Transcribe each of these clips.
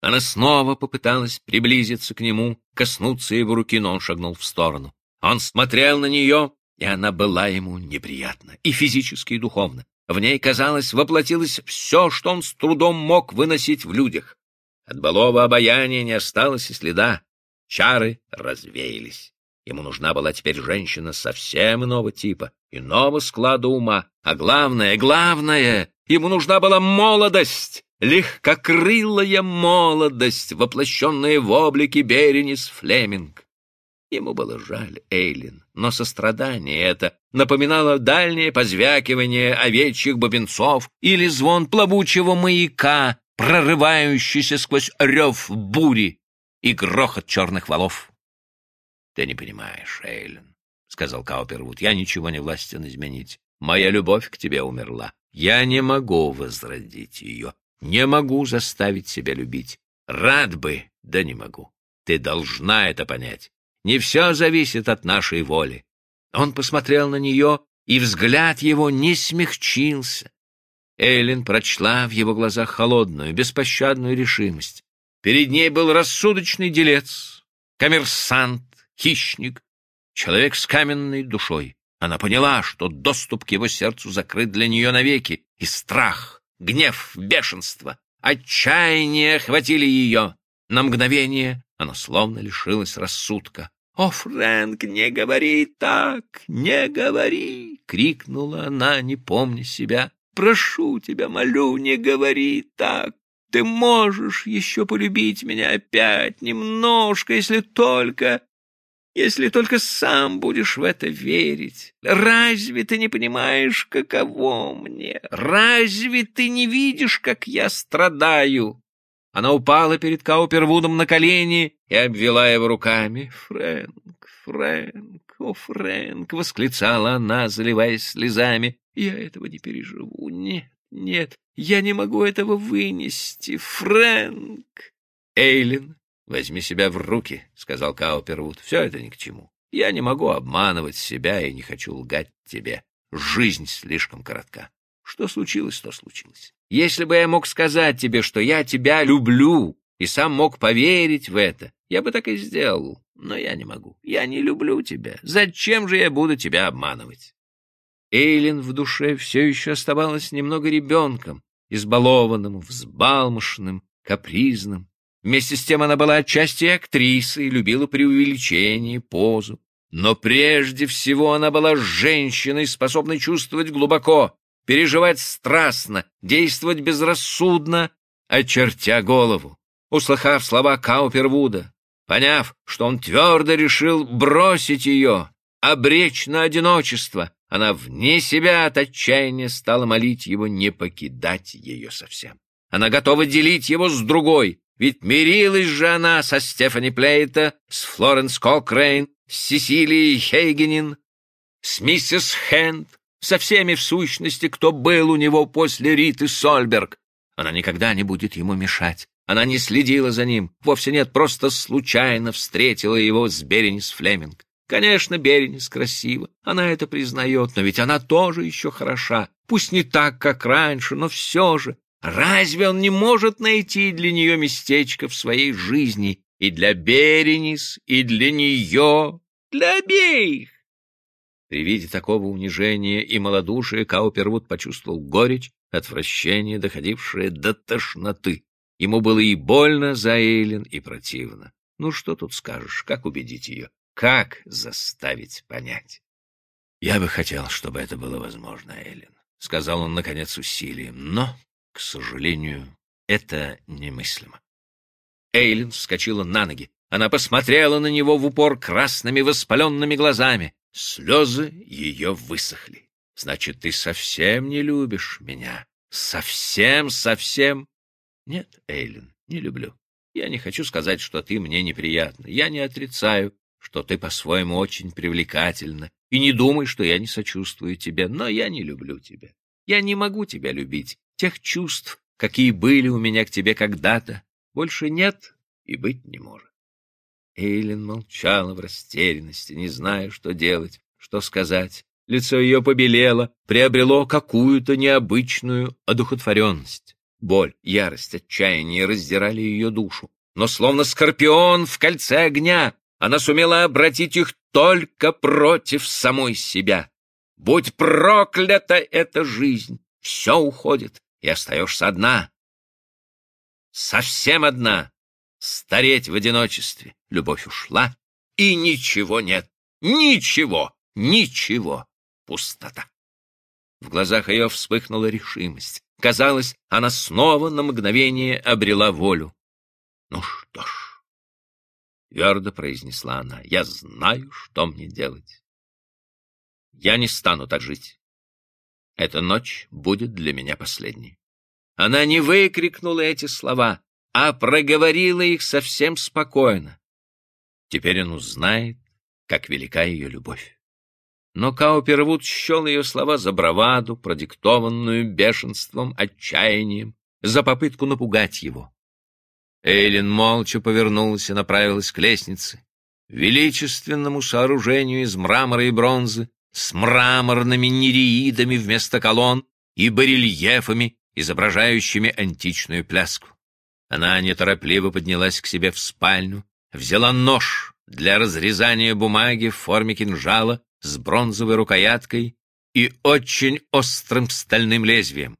Она снова попыталась приблизиться к нему, коснуться его руки, но он шагнул в сторону. Он смотрел на нее, и она была ему неприятна, и физически, и духовно. В ней, казалось, воплотилось все, что он с трудом мог выносить в людях. От былого обаяния не осталось и следа. Чары развеялись. Ему нужна была теперь женщина совсем иного типа, иного склада ума. А главное, главное, ему нужна была молодость, легкокрылая молодость, воплощенная в облике Беренис Флеминг. Ему было жаль Эйлин, но сострадание это напоминало дальнее позвякивание овечьих бубенцов или звон плавучего маяка, прорывающийся сквозь рев бури и грохот черных валов. — Ты не понимаешь, Эйлин, — сказал Каупервуд, — я ничего не властен изменить. Моя любовь к тебе умерла. Я не могу возродить ее, не могу заставить себя любить. Рад бы, да не могу. Ты должна это понять. Не все зависит от нашей воли. Он посмотрел на нее, и взгляд его не смягчился. Эйлин прочла в его глазах холодную, беспощадную решимость. Перед ней был рассудочный делец, коммерсант, хищник, человек с каменной душой. Она поняла, что доступ к его сердцу закрыт для нее навеки, и страх, гнев, бешенство, отчаяние охватили ее. На мгновение она словно лишилась рассудка. «О, Фрэнк, не говори так, не говори!» — крикнула она, не помня себя. «Прошу тебя, молю, не говори так! Ты можешь еще полюбить меня опять немножко, если только... если только сам будешь в это верить. Разве ты не понимаешь, каково мне? Разве ты не видишь, как я страдаю?» Она упала перед Каупервудом на колени и обвела его руками. «Фрэнк, Фрэнк, о, Фрэнк!» — восклицала она, заливаясь слезами. «Я этого не переживу. Нет, нет, я не могу этого вынести. Фрэнк!» «Эйлин, возьми себя в руки», — сказал Каупервуд. «Все это ни к чему. Я не могу обманывать себя и не хочу лгать тебе. Жизнь слишком коротка. Что случилось, то случилось. Если бы я мог сказать тебе, что я тебя люблю, и сам мог поверить в это, я бы так и сделал. Но я не могу. Я не люблю тебя. Зачем же я буду тебя обманывать? Эйлин в душе все еще оставалась немного ребенком, избалованным, взбалмошным, капризным. Вместе с тем она была отчасти актрисой, любила преувеличение, позу. Но прежде всего она была женщиной, способной чувствовать глубоко, переживать страстно, действовать безрассудно, очертя голову. Услыхав слова Каупервуда, поняв, что он твердо решил бросить ее, обречь на одиночество, она вне себя от отчаяния стала молить его не покидать ее совсем. Она готова делить его с другой, ведь мирилась же она со Стефани Плейта, с Флоренс Кокрейн, с Сесилией Хейгенин, с миссис Хэнд, со всеми в сущности, кто был у него после Риты Сольберг. Она никогда не будет ему мешать. Она не следила за ним. Вовсе нет, просто случайно встретила его с Беренис Флеминг. Конечно, Беренис красива, она это признает, но ведь она тоже еще хороша. Пусть не так, как раньше, но все же. Разве он не может найти для нее местечко в своей жизни? И для Беренис, и для нее, для обеих. При виде такого унижения и малодушия Каупервуд почувствовал горечь, отвращение, доходившее до тошноты. Ему было и больно за Эйлин, и противно. Ну, что тут скажешь, как убедить ее, как заставить понять? «Я бы хотел, чтобы это было возможно, Эйлин», — сказал он, наконец, усилием, но, к сожалению, это немыслимо. Эйлин вскочила на ноги. Она посмотрела на него в упор красными воспаленными глазами. Слезы ее высохли. Значит, ты совсем не любишь меня? Совсем, совсем? Нет, Эйлин, не люблю. Я не хочу сказать, что ты мне неприятна. Я не отрицаю, что ты по-своему очень привлекательна. И не думай, что я не сочувствую тебе, но я не люблю тебя. Я не могу тебя любить. Тех чувств, какие были у меня к тебе когда-то, больше нет и быть не может. Эйлин молчала в растерянности, не зная, что делать, что сказать. Лицо ее побелело, приобрело какую-то необычную одухотворенность. Боль, ярость, отчаяние раздирали ее душу. Но словно скорпион в кольце огня, она сумела обратить их только против самой себя. Будь проклята эта жизнь! Все уходит, и остаешься одна. Совсем одна. Стареть в одиночестве. Любовь ушла, и ничего нет. Ничего, ничего. Пустота. В глазах ее вспыхнула решимость. Казалось, она снова на мгновение обрела волю. «Ну что ж», — твердо произнесла она, — «я знаю, что мне делать. Я не стану так жить. Эта ночь будет для меня последней». Она не выкрикнула эти слова, а проговорила их совсем спокойно. Теперь он узнает, как велика ее любовь. Но Каупервуд счел ее слова за браваду, продиктованную бешенством, отчаянием, за попытку напугать его. Эйлин молча повернулась и направилась к лестнице, величественному сооружению из мрамора и бронзы, с мраморными нереидами вместо колонн и барельефами, изображающими античную пляску. Она неторопливо поднялась к себе в спальню, взяла нож для разрезания бумаги в форме кинжала с бронзовой рукояткой и очень острым стальным лезвием.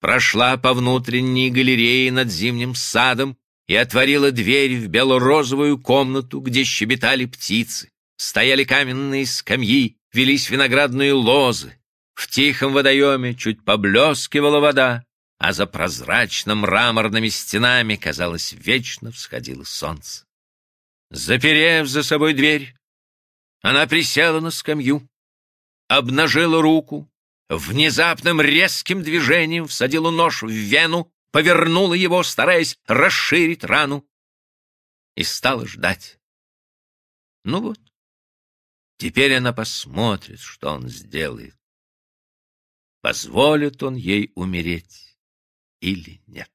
Прошла по внутренней галерее над зимним садом и отворила дверь в бело-розовую комнату, где щебетали птицы, стояли каменные скамьи, велись виноградные лозы. В тихом водоеме чуть поблескивала вода, а за прозрачно-мраморными стенами, казалось, вечно всходило солнце. Заперев за собой дверь, она присела на скамью, обнажила руку, внезапным резким движением всадила нож в вену, повернула его, стараясь расширить рану, и стала ждать. Ну вот, теперь она посмотрит, что он сделает. Позволит он ей умереть или нет.